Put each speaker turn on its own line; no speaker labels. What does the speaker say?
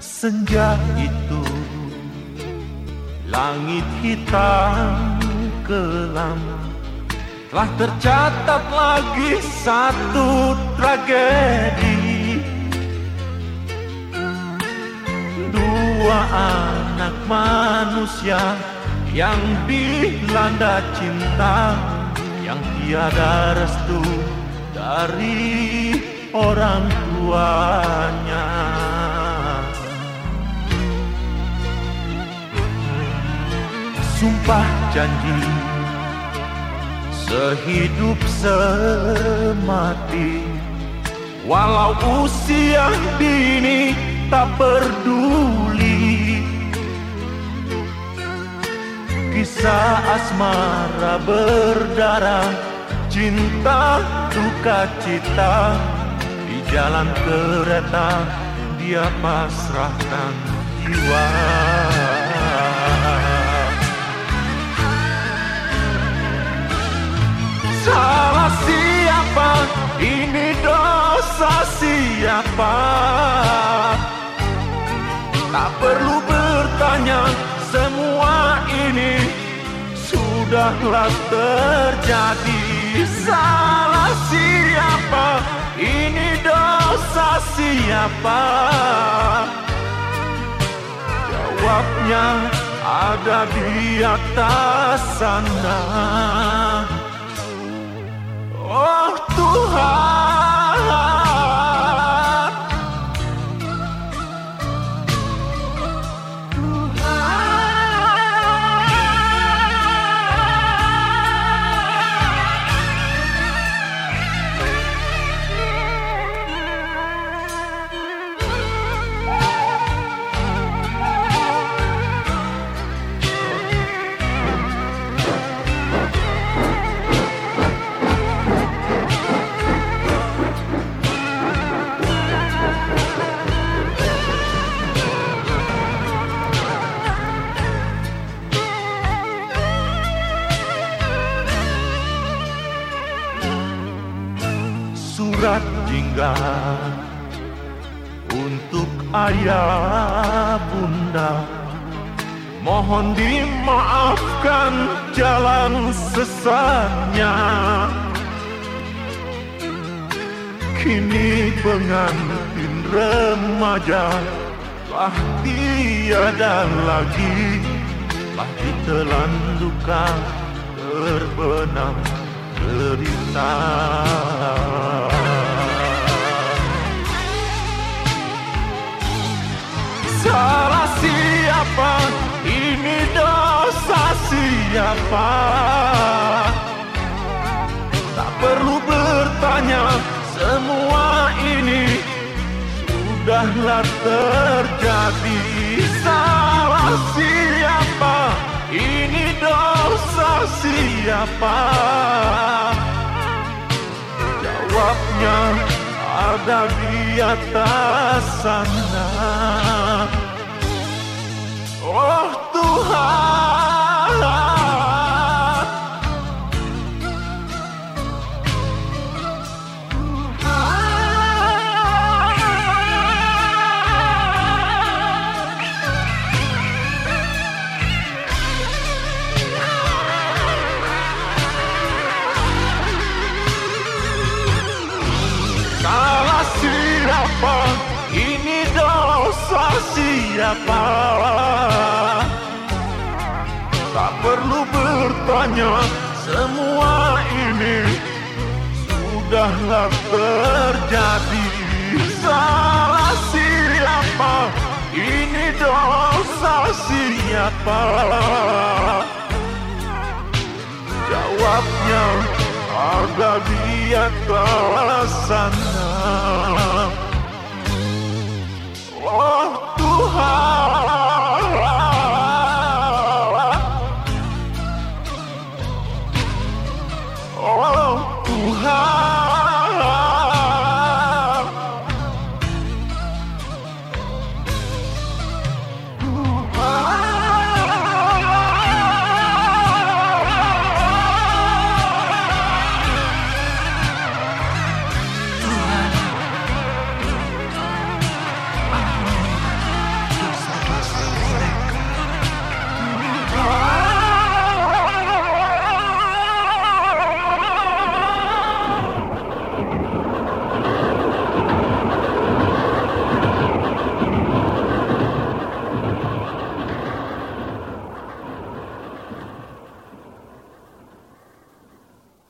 Senja itu. Langit hitam kelam. Telah tercatat lagi satu tragedi. Dua anak manusia Yang dilanda cinta Yang tiada restu dari orang tuanya Sumpah janji Sehidup semati. Walau usia dini tak peduli Kisah asmara berdarah Cinta duka cita. Di jalan kereta Dia pasrahkan jiwa dosa siapa? Tak perlu bertanya Semua ini Sudahlah terjadi Salah siapa? Ini dosa siapa? Jawabnya ada di atas sana Oh Tuhan surat tinggal untuk ayah bunda. Mohon dimaafkan jalan sesatnya. Kini pengantin remaja Telah tiada lagi. Telah ditelan duka terbenam derita Salah siapa? Ini dosa siapa? Tak perlu bertanya Semua ini Sudahlah terjadi Salah siapa? Ini dosa siapa? Jawabnya ada di atas sana siapa? Ini dosa siapa? Tak perlu bertanya Semua ini Sudahlah terjadi Salah siapa? Ini dosa siapa? Jawabnya ada di atas sana high.